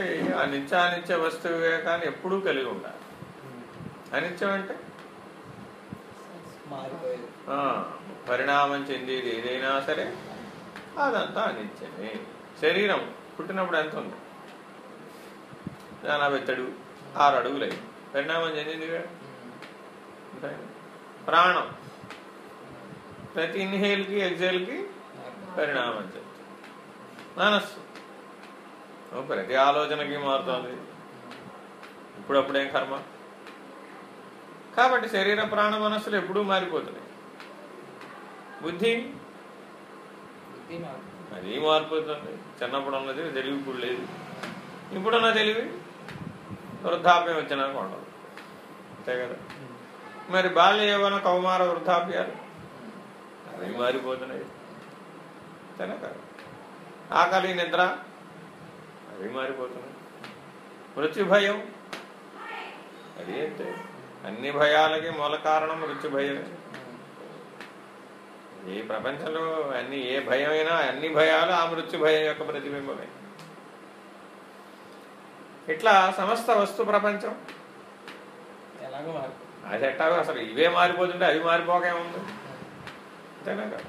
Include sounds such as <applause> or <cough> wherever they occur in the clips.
కాబట్టి ఆ నిత్యానిత్య వస్తు వివేకాన్ని ఎప్పుడూ కలిగి ఉండాలి. అనిత్యం అంటే? పరిణామం చెందేది ఏదైనా సరే అదంతా అనిత్యమే. శరీరం పుట్టినప్పుడు ఎంత ఉంది? చాలా బెత్తడు ఆరు అడుగులై. పరిణామం చెందింది. ప్రాణం. ప్రతి ఇన్హేల్కి ఎగ్జేల్కి పరిణామం చెందుతుంది. మనస్సు. ప్రతి ఆలోచనకి మారుతోంది. ఇప్పుడప్పుడేం కర్మ? కాబట్టి శరీర ప్రాణ మనస్సులు ఎప్పుడూ మారిపోతున్నాయి. బుద్ధి. అది మారిపోతుంది. చిన్నప్పుడు ఉన్నది తెలివి ఇప్పుడు లేదు. ఇప్పుడున్న తెలివి వృద్ధాప్యం వచ్చినాక ఉండదు. అంతే కదా? మరి బాల్య యవ్వన కౌమార వృద్ధాప్యాలు అవి మారిపోతున్నాయి. అంతేనా కదా? ఆకలి నిద్ర అవి మారిపోతున్నాయి మృత్యు భయం. అది అంతే అన్ని భయాలకి మూల కారణం మృత్యు భయమే. ఈ ప్రపంచంలో అన్ని ఏ భయం అయినా అన్ని భయాలు ఆ మృత్యు భయం యొక్క ప్రతిబింబమే. ఇట్లా సమస్త వస్తు ప్రపంచం. ఎలాగో మారు. అది ఎట్టాగో అసలు ఇవే మారిపోతుంటే అవి మారిపోకేముంది అంతేనా కదా.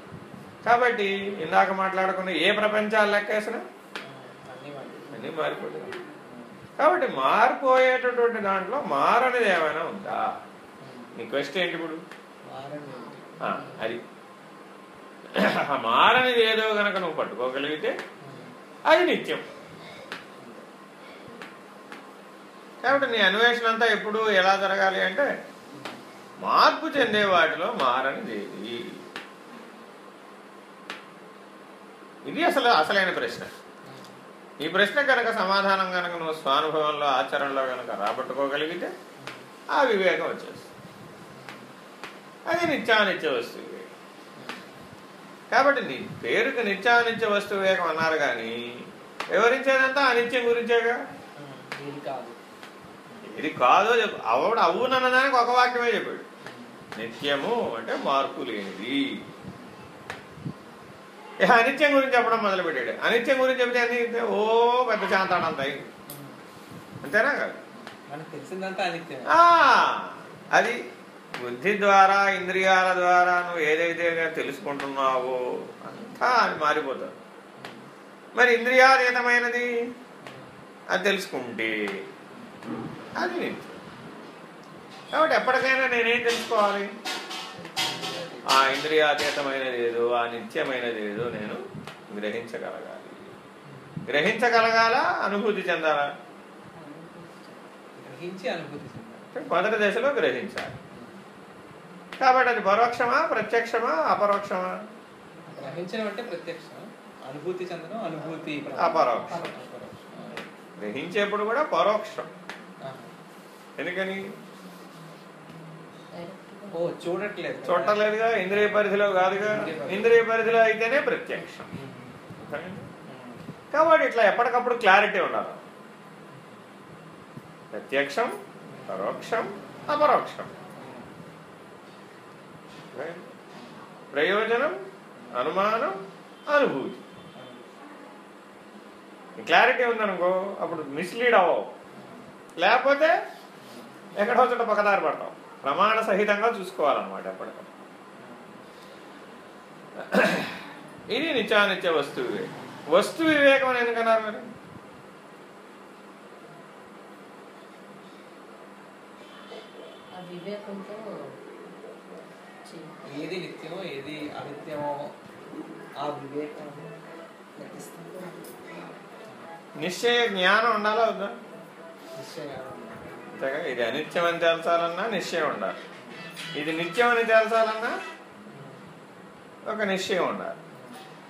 కాబట్టి ఇందాక మాట్లాడుకున్న ఏ ప్రపంచాలు లెక్కేసినా అన్నీ మారిపోతున్నాయి కాబట్టి మారిపోయేటటువంటి దాంట్లో మారనేది ఏమైనా ఉందా? నీ క్వశ్చన్ ఏంటి ఇప్పుడు? అది. మారనిది ఏదో గనక నువ్వు పట్టుకోగలిగితే అది నిత్యం. కాబట్టి నీ అన్వేషణ అంతా ఎప్పుడు ఎలా జరగాలి అంటే మార్పు చెందే వాటిలో మారనిది ఇది అసలు అసలైన ప్రశ్న. ఈ ప్రశ్న కనుక సమాధానం కనుక నువ్వు స్వానుభవంలో ఆచరణలో కనుక రాబట్టుకోగలిగితే ఆ వివేకం వచ్చేస్తుంది. అది నిత్యానిత్య వస్తు వివేకం. కాబట్టి నీ పేరుకి నిత్యానిత్య వస్తు వివేకం అన్నారు కానీ వివరించేదంతా అనిత్యం గురించేగా? ఇది కాదు. ఇది కాదో చెప్పు. అవుడు అవునన్నదానికి ఒక వాక్యమే చెప్పాడు. నిత్యము అంటే మార్పు లేనిది. ఇక అనిత్యం గురించి చెప్పడం మొదలు పెట్టాడు అనిత్యం గురించి చెప్తే అన్ని ఓ పెద్ద శాంతాడంత అయింది అంతేనా కాదు? అది బుద్ధి ద్వారా ఇంద్రియాల ద్వారా నువ్వు ఏదైతే తెలుసుకుంటున్నావో అంతా అది మారిపోతుంది. మరి ఇంద్రియాతీతమైనది? అది తెలుసుకుంటే అది నిత్యం. కాబట్టి ఎప్పటికైనా నేనేం తెలుసుకోవాలి? ఆ ఇంద్రియాతీతమైనది ఏదో ఆ నిత్యమైనది ఏదో నేను గ్రహించగలగాలి. గ్రహించగలగాల? అనుభూతి చెందాలా? మొదటి దశలో గ్రహించాలి. కాబట్టి అది పరోక్షమా ప్రత్యక్షమా అపరోక్షమా? గ్రహించడం అంటే ప్రత్యక్షం. అనుభూతి చెందడం అనుభూతి అపరోక్షం. గ్రహించేప్పుడు కూడా పరోక్షం. ఎందుకని? చూడట్లేదు. చూడలేదుగా ఇంద్రియ పరిధిలో కాదుగా. ఇంద్రియ పరిధిలో. అయితేనే ప్రత్యక్షం. కాబట్టి ఇట్లా ఎప్పటికప్పుడు క్లారిటీ ఉండాలి. ప్రత్యక్షం పరోక్షం అపరోక్షం. ప్రయోజనం అనుమానం అనుభూతి. క్లారిటీ ఉందనుకో అప్పుడు మిస్లీడ్ అవ్వవు. లేకపోతే ఎక్కడో చోట పక్కదారి పడతాం ప్రమాణ సహితంగా చూసుకోవాలన్నమాట ఎప్పటికప్పుడు ఇది నిత్యానిత్య వస్తు వివేకం వస్తు వివేకం అని ఎందుకన్నారు మరి ఆ వివేకంతో చేయాలి. ఏది నిత్యమో ఏది అనిత్యమో ఆ వివేకం నిశ్చయ జ్ఞానం ఉండాలా వద్దా నిశ్చయంగా ఉండాలి. అంతేగా. ఇది అనిత్యం అని తేల్చాలన్నా నిశ్చయం ఉండాలి. ఇది నిత్యం అని తేల్చాలన్నా ఒక నిశ్చయం ఉండాలి.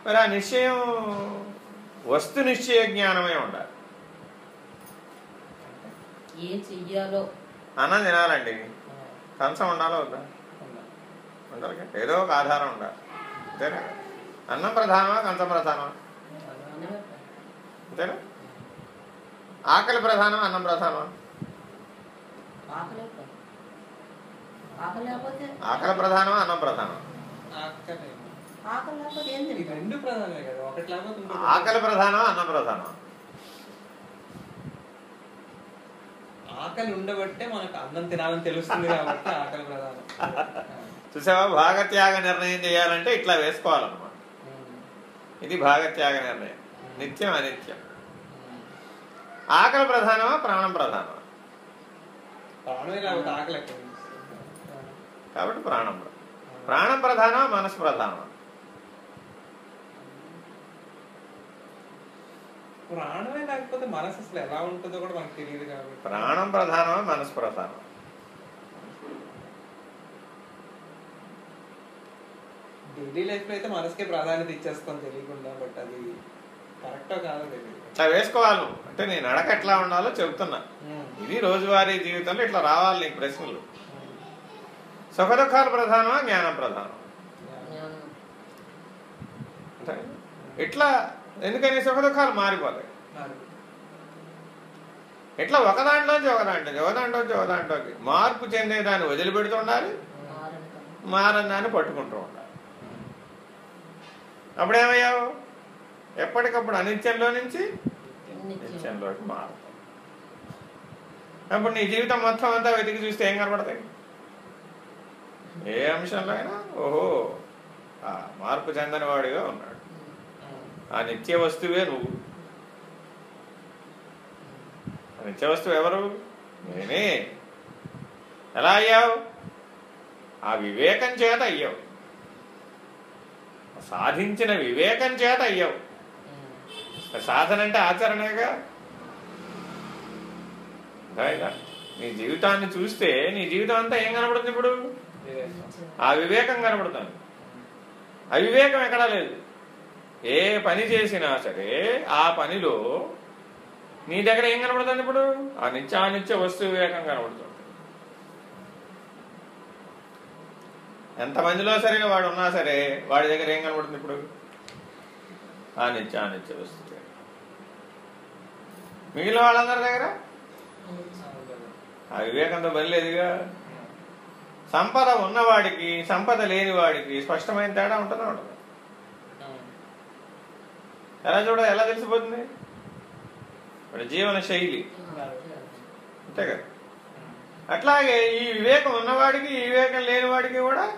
మరి ఆ నిశ్చయం వస్తు నిశ్చయ జ్ఞానమే ఉండాలి. అన్నం తినాలండి. కంచం ఉండాలా వద్దా? ఉండాలి. ఏదో ఒక ఆధారం ఉండాలి. అంతేనా? అన్నం ప్రధానమా కంచం ప్రధానమా. అంతేనా? ఆకలి ప్రధానమా అన్నం ప్రధానమా? ఆకలి ప్రధానమా అన్నం ప్రధానమా? ఆకలి. ప్రధానమే అన్నం ప్రధానమా? ఆకలి ఉండబట్టే మనకు అన్నం తినాలని తెలుస్తుంది కాబట్టి ఆకలి ప్రధానం. చూసావా భాగత్యాగ నిర్ణయం చేయాలంటే ఇట్లా వేసుకోవాలన్నమాట. ఇది భాగత్యాగ నిర్ణయం. నిత్యం అనిత్యం. ఆకలి ప్రధానమా ప్రాణం ప్రధానమా ప్రాణమే లేకపోతే ఆకలి ఎక్కడ ఉంది? కాబట్టి ప్రాణం ప్ర- ప్రాణం ప్రధానమా మనసు ప్రధానమా? ప్రాణమే లేకపోతే మనసు అసలు ఎలా ఉంటుందో కూడా మనకు తెలియదు కాబట్టి. ప్రాణం ప్రధానమా మనసు ప్రధానమా? డైలీ లైఫ్లో అయితే మనసుకే ప్రాధాన్యత ఇచ్చేస్తాం తెలియకుండా బట్ అది కరెక్టో కాదో తెలియదు. ఇట్లా వేసుకోవాలి నువ్వు. అంటే నేను నడక ఎట్లా ఉండాలో చెబుతున్నా ఉమ్. ఇది రోజువారీ జీవితంలో ఇట్లా రావాలి నీకు ప్రశ్నలు సుఖ దుఃఖాలు ప్రధానమా జ్ఞానం ప్రధానం ఇట్లా ఎందుకని సుఖ దుఃఖాలు మారిపోతాయి మరి. ఇట్లా ఒక దాంట్లోంచి ఒక దాంట్లోంచి ఒక దాంట్లోంచి ఒక దాంట్లోకి మార్పు చెందే దాన్ని వదిలిపెడుతుండాలి మారడం. మారని దాన్ని పట్టుకుంటూ ఉండాలి అప్పుడేమయ్యావు ఎప్పటికప్పుడు అనిత్యంలో నుంచి నిత్యం. నిత్యంలోకి మారుతాం. అప్పుడు నీ జీవితం మొత్తం అంతా వెతికి చూస్తే ఏం కనబడతాయి? ఏ అంశంలో అయినా ఓహో ఆ మార్పు చెందని వాడిగా ఉన్నాడు. ఆ నిత్య వస్తువే నువ్వు. నిత్య వస్తువు ఎవరు? నేనే. ఎలా అయ్యావు? ఆ వివేకం చేత అయ్యావు. సాధించిన వివేకం చేత అయ్యావు. సాధన అంటే ఆచరణేగా? నీ జీవితాన్ని చూస్తే నీ జీవితం అంతా ఏం కనబడుతుంది ఇప్పుడు? ఆ వివేకం కనబడుతుంది. అవివేకం ఎక్కడా లేదు. ఏ పని చేసినా సరే ఆ పనిలో నీ దగ్గర ఏం కనబడుతుంది ఇప్పుడు? ఆ నిత్యానిత్య వస్తు వివేకం కనబడుతుంది. ఎంతమందిలో సరే వాడు ఉన్నా సరే వాడి దగ్గర ఏం కనబడుతుంది ఇప్పుడు? ఆ నిత్యానిత్య వస్తు వివేకం. మిగిలిన వాళ్ళందరి దగ్గర? ఆ వివేకంతో పని లేదుగా. సంపద ఉన్నవాడికి సంపద లేని వాడికి స్పష్టమైన తేడా ఉంటుందా ఉండదు? ఎలా చూడ ఎలా తెలిసిపోతుంది? వాడి జీవన శైలి. అంతే కదా? అట్లాగే ఈ వివేకం ఉన్నవాడికి ఈ వివేకం లేని వాడికి కూడా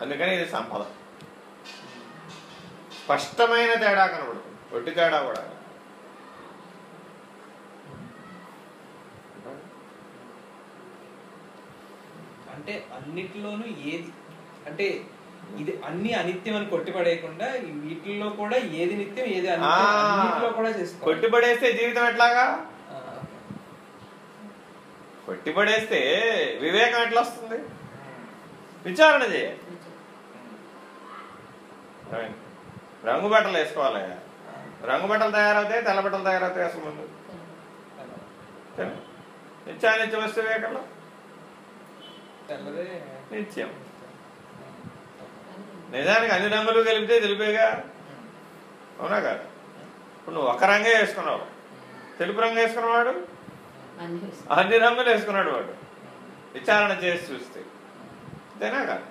అందుకని ఇది సంపద. స్పష్టమైన తేడా కనబడుతుంది. ఒట్టి తేడా కూడా. అంటే అన్నిటిలోనూ ఏది అంటే ఇది అన్ని అనిత్యం అని కొట్టిపడేయకుండా వీటిల్లో కూడా ఏది నిత్యం ఏది. అన్నిటిలో కూడా చేసుకోవాలి. కొట్టిపడేస్తే జీవితం ఎట్లాగా? కొట్టిపడేస్తే వివేకం ఎట్లా వస్తుంది? విచారణ చేయాలి? రంగు బట్టలు వేసుకోవాలి రంగు బట్టలు తయారవుతాయి తెల్ల బట్టలు తయారవుతాయి అసలు ముందు. నిత్యానిత్య వస్తు వివేకంలో తెల్లదే. నిత్యం. నిజానికి అన్ని రంగులు కలిపితే తెలిపేగా? అవునా కాదు. ఇప్పుడు నువ్వు ఒక రంగే వేసుకున్నావు. తెలుపు రంగు వేసుకున్నవాడు? అన్ని రంగులు వేసుకున్నాడు వాడు. విచారణ చేసి చూస్తే. అంతేనా కాదు.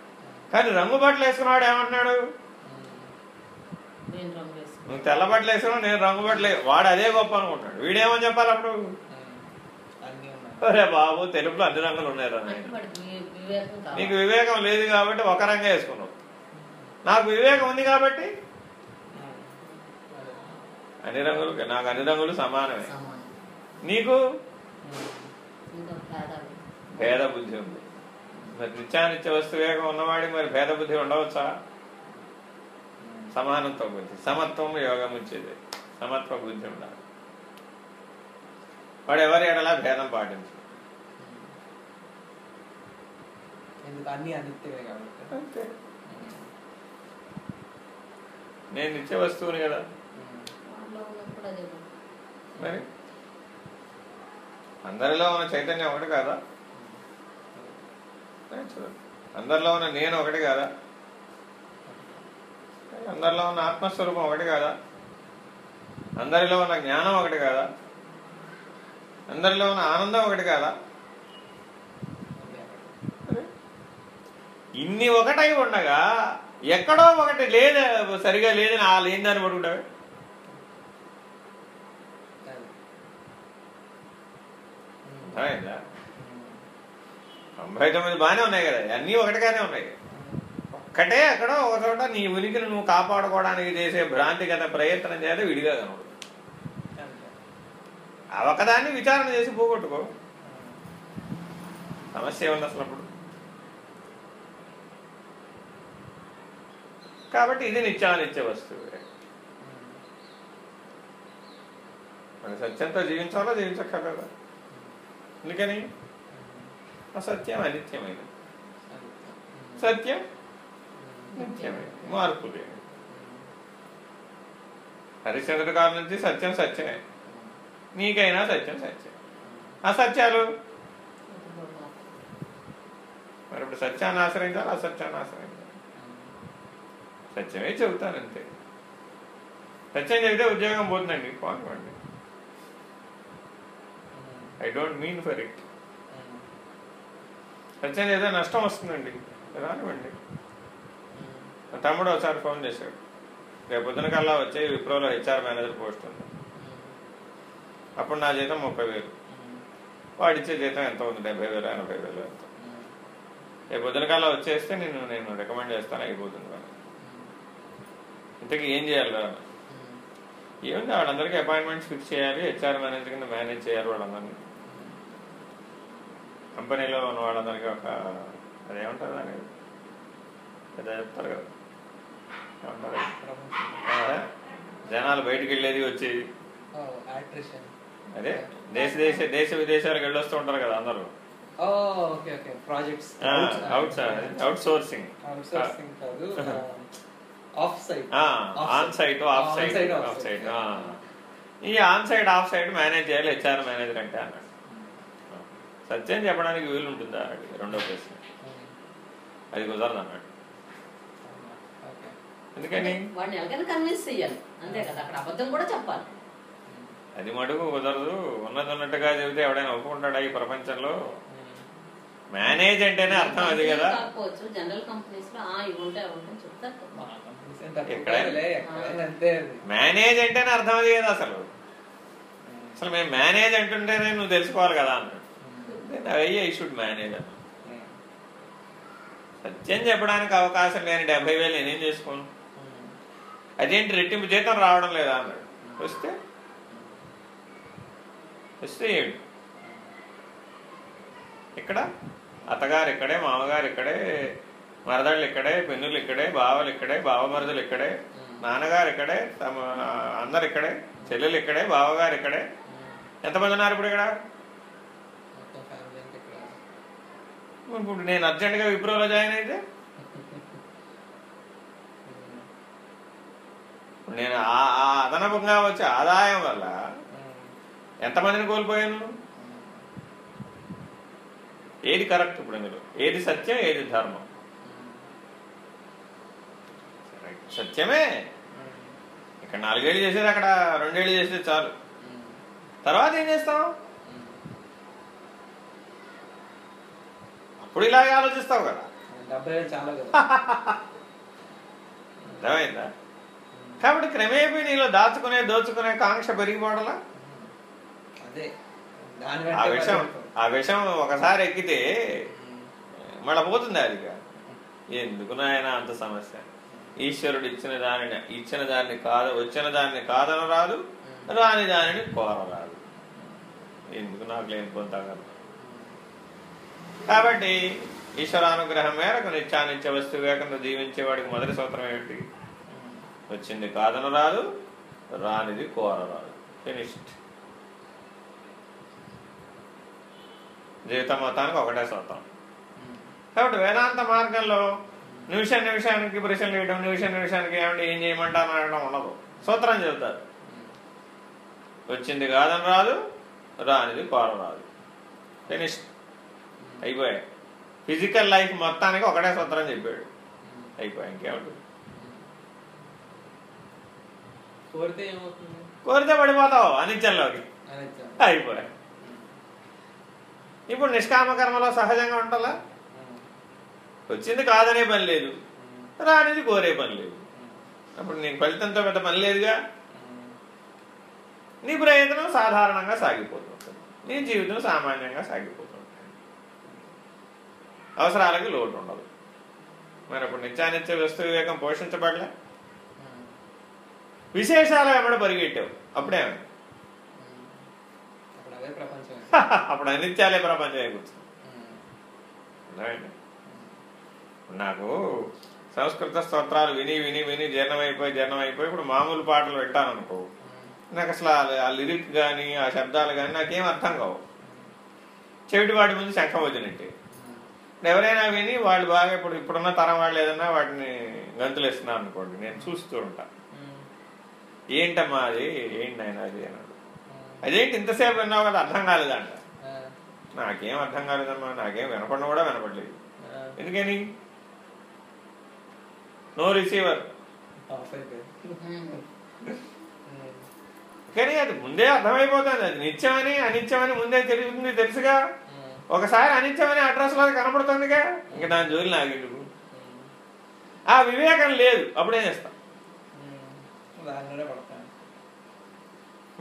కానీ రంగు బట్టలు వేసుకున్నవాడు ఏమంటున్నాడు. నువ్వు తెల్ల బట్టలు వేసుకున్నావు నేను రంగు బట్టలు వాడు అదే గొప్ప అనుకుంటాడు. వీడేమని చెప్పాలి అప్పుడు? అరే బాబు తెలుపులో అన్ని రంగులు ఉన్నాయి రా. నీకు వివేకం లేదు కాబట్టి ఒక రంగే వేసుకున్నావు. నాకు వివేకం ఉంది కాబట్టి. అన్ని రంగులు నాకు అన్ని రంగులు సమానమే. సమానం. నీకు. భేద. బుద్ధి ఉంది. మరి నిత్యానిత్య వస్తు వివేకం ఉన్నవాడికి మరి భేద బుద్ధి ఉండవచ్చా? సమానంతో బుద్ధి సమత్వం యోగం వచ్చేది. సమత్వ బుద్ధి ఉండాలి. వాడు ఎవరి ఎడలా భేదం పాటించు. అంతే. నేను నిత్య వస్తువుని కదా. మరి? అందరిలో ఉన్న చైతన్యం ఒకటి కాదా? అందరిలో ఉన్న నేను ఒకటి కాదా? అందరిలో ఉన్న ఆత్మస్వరూపం ఒకటి కాదా? అందరిలో ఉన్న జ్ఞానం ఒకటి కాదా? అందరిలో ఉన్న ఆనందం ఒకటి కాదా? ఇన్ని ఒకటై ఉండగా ఎక్కడో ఒకటి లేదు సరిగా లేదని ఆ లేని దాన్ని పడుకుంటావే అర్థమైందా? తొంభై తొమ్మిది బాగానే ఉన్నాయి కదా అన్నీ ఒకటిగానే ఉన్నాయి. ఒక్కటే అక్కడ ఒక చోట నీ ఉనికిని నువ్వు కాపాడుకోవడానికి చేసే భ్రాంతిగత ప్రయత్నం చేయాలి విడిగా కనబడు ఆ ఒకదాన్ని విచారణ చేసి పోగొట్టుకో. సమస్య ఉంది అసలు అప్పుడు? కాబట్టి ఇది నిత్యానిత్య వస్తువు. మన సత్యంతో జీవించాలో జీవించక్కర్లేదా? ఎందుకని అసత్యం అనిత్యమైనది. సత్యం నిత్యమైనది మార్పు లేదు హరిశ్చంద్రుడి కాలం నుంచి సత్యం సత్యమే. నీకైనా సత్యం సత్యం. అసత్యాలు మరి ఇప్పుడు సత్యాన్ని ఆశ్రయించాలి? అసత్యాన్ని ఆశ్రయించాలి? సత్యమే చెబుతాను అంతే సత్యం చెబితే ఉద్యోగం పోతుందండి. పోనివ్వండి I don't mean for it సత్యం చెబితే నష్టం వస్తుందండి. రానివ్వండి. తమ్ముడు ఒకసారి ఫోన్ చేశాడు. రేపు పొద్దున కల్లా వచ్చే విప్రోలో హెచ్ఆర్ మేనేజర్ పోస్ట్ ఉంది. అప్పుడు నా జీతం ముప్పై వేలు. వాడిచ్చే జీతం ఎంత ఉంది? డెబ్బై వేలు ఎనభై వేలు ఎంత? రేపు పొద్దున కల్లా వచ్చేస్తే నేను నేను రికమెండ్ చేస్తాను అయిపోతుంది ఇంతకీ ఏం చేయాలి ఏముంది? వాళ్ళందరికీ అపాయింట్మెంట్స్ ఫిక్స్ చేయాలి హెచ్ఆర్ మేనేజర్ కింద మేనేజ్ చేయాలి వాళ్ళందరినీ కంపెనీలో ఉన్న వాళ్ళందరికీ ఒక అదేమంటారు దాన్ని? ఏదో చెప్తారు కదా. జనాలు బయటికి వెళ్ళేది వచ్చేది అదే దేశ దేశ దేశ విదేశాలకు వెళ్ళొస్తూ ఉంటారు కదా అందరూ. Okay okay projects. Outsourcing outsourcing కాదు off site on site off site off. Site ఈ on site off site manage చేయాలి హెచ్ఆర్ మేనేజర్ అంటే అన్నాడు. సత్యం చెప్పడానికి వీలు ఉంటుందా రెండో ప్రశ్న. అది కుదరదు అన్నాడు. ఎందుకని? వాడిని ఎలాగైనా కన్విన్స్ చెయ్యాలి. అంతే కదా అక్కడ అబద్ధం కూడా చెప్పాలి. అది మటుకు కుదరదు. ఉన్నది ఉన్నట్టుగా చెబితే ఎవడైనా ఒప్పుకుంటాడా ఈ ప్రపంచంలో? మేనేజ్ అంటేనే అర్థం అది కదా. జనరల్ కంపెనీస్లో మేనేజ్ అంటేనే అర్థం అది కదా అసలు. అసలు మేము మేనేజ్ అంటుంటేనే నువ్వు తెలుసుకోవాలి కదా అన్నాడు అయ్యే ఐ షుడ్ మేనేజ్ అన్న సత్యం చెప్పడానికి అవకాశం లేని డెబ్బై వేలు నేనేం చేసుకోను? అదేంటి రెట్టింపు జీతం రావడం లేదా అన్నాడు. వస్తే? వస్తే ఏమిటి ఇక్కడ అత్తగారు ఇక్కడే మామగారు ఇక్కడే మరదళ్ళు ఇక్కడే పెన్నులు ఇక్కడే బావలు ఇక్కడే బావమరదలు ఇక్కడే నాన్నగారు ఇక్కడే తమ అందరు ఇక్కడే చెల్లెలు ఇక్కడే బావగారు ఇక్కడే. ఎంతమంది ఉన్నారు ఇప్పుడు ఇక్కడ. ఇప్పుడు నేను అర్జెంటుగా విప్రోలో జాయిన్ అయితే? ఇప్పుడు నేను ఆ- అదనపుగా వచ్చే ఆదాయం వల్ల ఎంతమందిని కోల్పోయాను ఏది కరెక్ట్ ఇప్పుడు ఇందులో ఏది సత్యం ఏది ధర్మం? సత్యమే. ఇక్కడ నాలుగేళ్ళు చేసేది అక్కడ రెండేళ్ళు చేసేది చాలు. తర్వాత ఏం చేస్తాం అప్పుడు ఇలాగే ఆలోచిస్తావు కదా. డెబ్బై చాలా కదా. అర్థమైందా? కాబట్టి క్రమేపీ నీలో దాచుకునే దోచుకునే కాంక్ష పెరిగిపోవడలా? అదే. ఆ పరిగెడతాం. ఆ విషయం ఒకసారి ఎక్కితే మళ్ళీ పోతుంది అదిగా ఎందుకు నాయన అంత సమస్య? ఈశ్వరుడు ఇచ్చిన దానిని ఇచ్చిన దాన్ని కాద వచ్చిన దాన్ని కాదన రాదు రాని దానిని కోరరాదు. ఎందుకు నాకు లేని పొందాగలను కాబట్టి ఈశ్వరానుగ్రహం మేరకు నిత్యానిత్య వస్తు వివేకంతో జీవించేవాడికి మొదటి సూత్రం ఏమిటి? వచ్చింది కాదనరాదు రానిది కోరరాదు. ఫినిష్డ్ జీవితం మొత్తానికి ఒకటే సొంతం. కాబట్టి వేదాంత మార్గంలో నిమిష నిమిషానికి ప్రశ్నలు వేయడం నిమిష నిమిషానికి ఏమంటే ఏం చేయమంటారు అనడం ఉండదు. సూత్రం చెబుతారు. వచ్చింది కాదని రాదు రానిది కోరరాదు. ఫినిష్ అయిపోయాయి. ఫిజికల్ లైఫ్ మొత్తానికి ఒకటే సూత్రం చెప్పాడు. అయిపోయాయి ఇంకేమంటుంది కోరితే ఏమవుతుంది? కోరితే పడిపోతావు అనిత్యంలోకి. అనిత్యం. అయిపోయాయి. ఇప్పుడు నిష్కామ కర్మలో సహజంగా ఉండాలా వచ్చింది కాదనే పని లేదు. రానిది కోరే పని లేదు. అప్పుడు నీకు ఫలితంతో పెద్ద పని లేదుగా? నీ ప్రయత్నం సాధారణంగా సాగిపోతుంది నీ జీవితం సామాన్యంగా సాగిపోతుంది అవసరాలకి లోటు ఉండదు. మరి అప్పుడు నిత్యానిత్య వస్తు వివేకం పోషించబడలే? విశేషాలు వెంబడి పరిగెట్టావు? అప్పుడే అప్పుడు అనిత్యాలే ప్రపంచం అయిపోతుంది? నాకు సంస్కృత స్తోత్రాలు విని విని విని జీర్ణమైపోయి జీర్ణమైపోయి ఇప్పుడు మామూలు పాటలు వింటాను అనుకో నాకు అసలు ఆ- లిరిక్ కానీ ఆ శబ్దాలు కానీ నాకేం అర్థం కావు. చెవిటి వాటి ముందు శంఖం ఇప్పుడు ఎవరైనా విని వాళ్ళు బాగా ఇప్పుడు ఇప్పుడున్న తరం వాళ్ళు ఏదన్నా వాటిని గంతులేస్తున్నారు అనుకోండి నేను చూస్తూ ఉంటా. ఏంటమ్మా అది? ఏంటి ఆయన అది అన్నాడు. అదేంటి ఇంతసేపు విన్నావు కదా? అర్థం కాలేదంట. నాకేం అర్థం కాలేదమ్మా. నాకేం వినపడిన కూడా వినపడలేదు. ఎందుకని? నో రిసీవర్ <laughs> కానీ అది ముందే అర్థమైపోతుంది. అది నిత్యమని అనిత్యమని ముందే తెలుస్తుంది తెలుసుగా. ఒకసారి అనిత్యమని అడ్రస్లో కనపడుతుందిగా. ఇంకా దాని జోలి నాగెందుకు ఆ వివేకం లేదు. అప్పుడేం చేస్తాం? దానిలోనే పడతాను.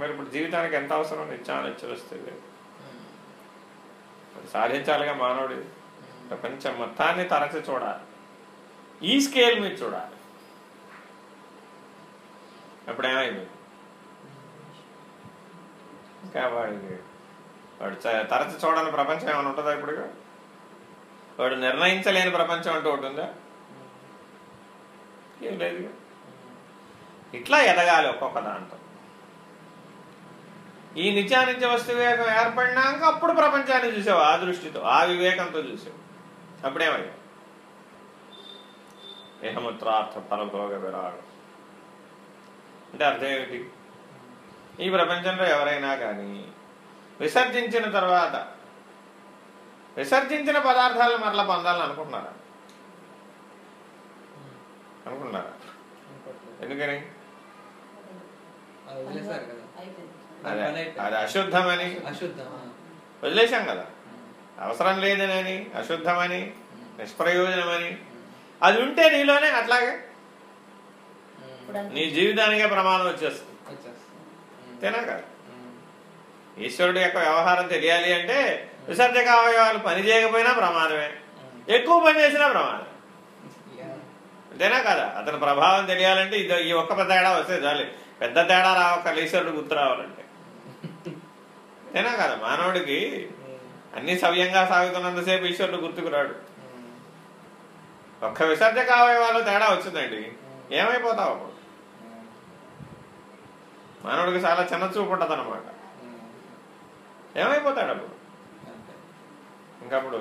మరి ఇప్పుడు జీవితానికి ఎంత అవసరం? నిత్యానిత్యం వస్తుంది అది సాధించాలిగా మానవుడు. ప్రపంచం మొత్తాన్ని తరచి చూడాలి. ఈ స్కేల్ మీద చూడాలి. అప్పుడు ఏమైంది ఇంకా వాడికి వాడు తరచి చూడని ప్రపంచం ఏమైనా ఉంటుందా ఇప్పుడు వాడు నిర్ణయించలేని ప్రపంచం అంటూ ఉంటుందా ఏం లేదు. ఇట్లా ఎదగాలి ఒక్కొక్క దాంట్లో ఈ నిత్యానిత్య వస్తు వివేకం ఏర్పడినాక అప్పుడు ప్రపంచాన్ని చూసావు ఆ దృష్టితో ఆ వివేకంతో చూసావు. అప్పుడేమయ్యా ఇహముత్రార్థ పరభోగ విరాగం అంటే అర్థం ఏమిటి? ఈ ప్రపంచంలో ఎవరైనా కానీ విసర్జించిన తర్వాత విసర్జించిన పదార్థాలను మరలా పొందాలని అనుకుంటున్నారా? అనుకుంటున్నారా? ఎందుకని? అది అశుద్ధమని. వదిలేశాం కదా. అవసరం లేదనని అశుద్ధమని నిష్ప్రయోజనమని. అది ఉంటే నీలోనే అట్లాగే నీ జీవితానికే ప్రమాదం వచ్చేస్తుంది. అంతేనా కదా ఈశ్వరుడు యొక్క వ్యవహారం తెలియాలి అంటే విసర్జక అవయవాలు పని చేయకపోయినా ప్రమాదమే. ఎక్కువ పని చేసినా ప్రమాదం అంతేనా కదా? అతని ప్రభావం తెలియాలంటే ఇది ఈ ఒక్క తేడా వస్తే చాలు. పెద్ద తేడా రావక ఈశ్వరుడు గుర్తు రావాలంటే. అంతేనా కదా మానవుడికి అన్ని సవ్యంగా సాగుతున్నంతసేపు ఈశ్వరుడు గుర్తుకు రాడు. ఒక్క విసర్జక అవయవాలు తేడా వచ్చిందండి. ఏమైపోతావు అప్పుడు? మానవుడికి చాలా చిన్న చూపు ఉంటుంది అనమాట ఏమైపోతాడు అప్పుడు? ఇంకప్పుడు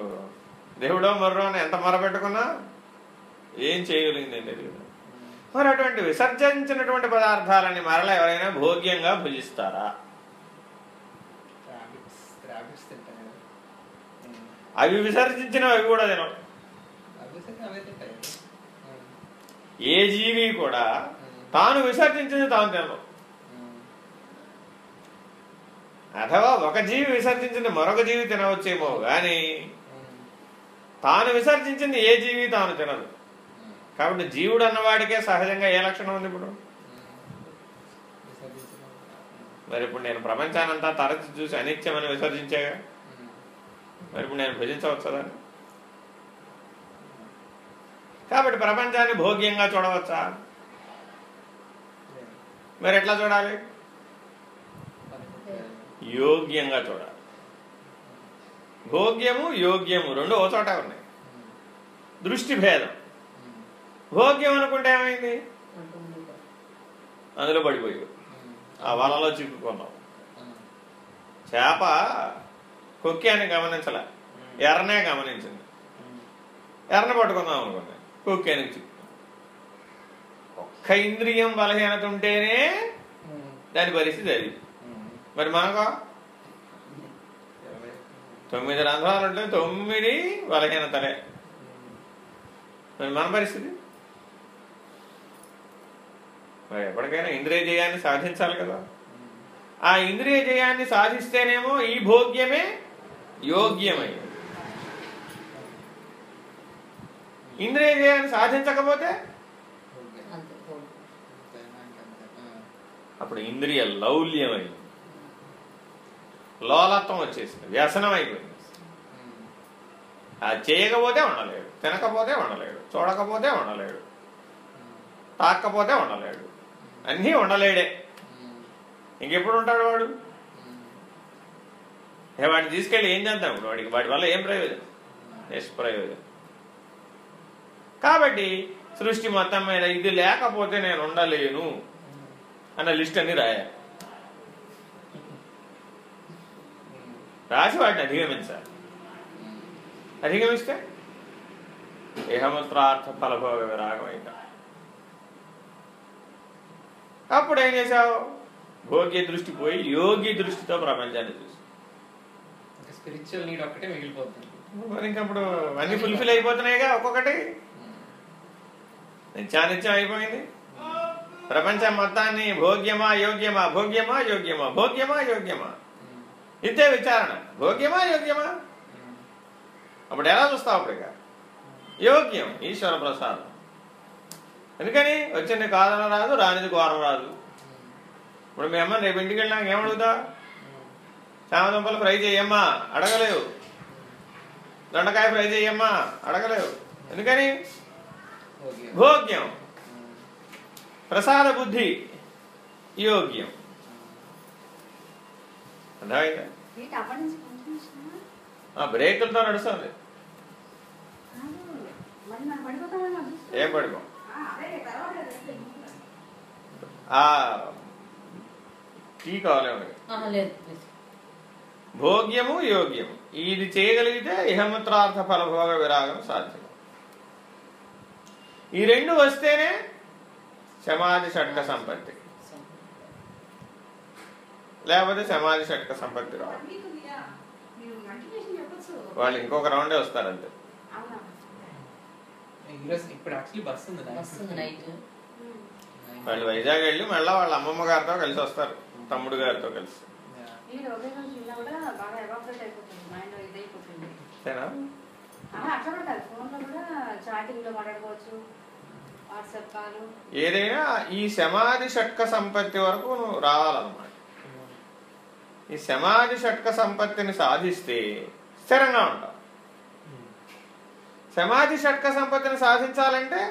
దేవుడో మర్రో అని ఎంత మొరపెట్టుకున్నా ఏం చేయగలిగిందండి మరి అటువంటి విసర్జించినటువంటి పదార్థాలని మరల ఎవరైనా భోగ్యంగా భుజిస్తారా. అవి విసర్జించినవి అవి కూడా తినవు. ఉమ్. ఏ జీవి కూడా తాను విసర్జించింది తాను ఉమ్. అథవా ఒక జీవి విసర్జించింది మరొక జీవి తినవచ్చేమో గాని ఉమ్. తాను విసర్జించింది ఏ జీవి తాను తినదు. కాబట్టి జీవుడు అన్నవాడికే సహజంగా ఏ లక్షణం ఉంది ఇప్పుడు? మరి ఇప్పుడు నేను ప్రపంచానంతా తరచి చూసి అనిత్యమని విసర్జించాగా? మరి ఇప్పుడు నేను భుజించవచ్చు దాన్ని? కాబట్టి ప్రపంచాన్ని భోగ్యంగా చూడవచ్చా? మరి ఎట్లా చూడాలి? యోగ్యంగా చూడాలి. భోగ్యము యోగ్యము రెండు ఓ చోట ఉన్నాయి. దృష్టి భేదం. భోగ్యం అనుకుంటే ఏమైంది అందులో పడిపోయి ఉమ్. ఆ వలలో చిక్కుకున్నావు ఉమ్. చేప కొక్కి అని గమనించలే ఎర్రనే గమనించింది. ఎర్రన పట్టుకుందాం అనుకున్నా కొక్కి అని చిక్కు ఒక్క ఇంద్రియం బలహీనత ఉంటేనే. దాని పరిస్థితి అది. మరి మనకు. తొమ్మిది రంధ్రాలు ఉంటే తొమ్మిది బలహీనతలే. మరి మన పరిస్థితి మరి ఎప్పటికైనా ఇంద్రియ జయాన్ని సాధించాలి కదా. ఆ ఇంద్రియ జయాన్ని సాధిస్తేనేమో ఈ భోగ్యమే యోగ్యమై. ఇంద్రియ జయాన్ని సాధించకపోతే? అప్పుడు ఇంద్రియ లౌల్యమైంది లోలత్వం వచ్చేసింది వ్యసనం అయిపోయింది అది చేయకపోతే ఉండలేడు తినకపోతే ఉండలేడు చూడకపోతే ఉండలేడు తాకపోతే ఉండలేడు అన్నీ ఉండలేడే. ఇంకెప్పుడు ఉంటాడు వాడు? ఏ వాడిని తీసుకెళ్ళి ఏం చేద్దాం ఇప్పుడు? వాడికి వాడి వల్ల ఏం ప్రయోజనం? నిష్ప్రయోజనం కాబట్టి సృష్టి మొత్తం మీద ఇది లేకపోతే నేను ఉండలేను అన్న లిస్ట్ అన్ని రాయాలి రాసి వాటిని అధిగమించాలి. అధిగమిస్తే ఇహముత్రార్థ ఫలభోగ విరాగం అయితే అప్పుడు ఏం చేశావు? భోగ్య దృష్టి పోయి యోగి దృష్టితో ప్రపంచాన్ని చూసి. స్పిరిచువల్ నీడ్ ఒక్కటే మిగిలిపోతుంది. మరి ఇంకప్పుడు అన్ని ఫుల్ఫిల్ అయిపోతున్నాయిగా ఒక్కొక్కటి? నిత్యానిత్యం అయిపోయింది. ప్రపంచం మొత్తాన్ని భోగ్యమా యోగ్యమా భోగ్యమా యోగ్యమా భోగ్యమా యోగ్యమా? ఇంతే విచారణ. భోగ్యమా యోగ్యమా? అప్పుడు ఎలా చూస్తావు అప్పుడు ఇక? యోగ్యం ఈశ్వర ప్రసాదం. ఎందుకని? వచ్చింది కాదన రాదు రానిది కోరం రాదు. ఇప్పుడు మీ అమ్మ రేపు ఇంటికి వెళ్ళినాక ఏమడుగుతా చామదుంపలు ఫ్రై చేయమ్మా అడగలేవు. దొండకాయ ఫ్రై చేయమ్మా అడగలేవు. ఎందుకని? భోగ్యం. ప్రసాద బుద్ధి యోగ్యం. అర్థమైందా? బ్రేకులతో నడుస్తుంది. ఏం పడుకో ఆ, అదే పర్వాలేదు. ఆ టీ కావాలి. భోగ్యము యోగ్యము ఇది చేయగలిగితే ఇహముత్రార్థ ఫలభోగ విరాగం సాధ్యం ఈ రెండు వస్తేనే సమాధి షట్క సంపత్తి లేకపోతే సమాధి షట్క సంపత్తి చెప్పొచ్చు. వాళ్ళు ఇంకొక రౌండే వస్తారంతే? ఈరోజు ఇప్పుడు యాక్చువల్లీ బస్ ఉంది night. వస్తుంది నైట్ ఉమ్. Night. వాళ్ళు వైజాగ్ వెళ్ళి మళ్ళీ వాళ్ళ అమ్మమ్మ గారితో కలిసి వస్తారు తమ్ముడు గారితో కలిసి. ఏదైనా ఈ సమాధి షట్క సంపత్తి వరకు నువ్వు రావాలన్నమాట. ఈ సమాధి షట్క సంపత్తిని సాధిస్తే స్థిరంగా ఉంటావు. సమాధి షట్క సంపత్తిని సాధించాలంటే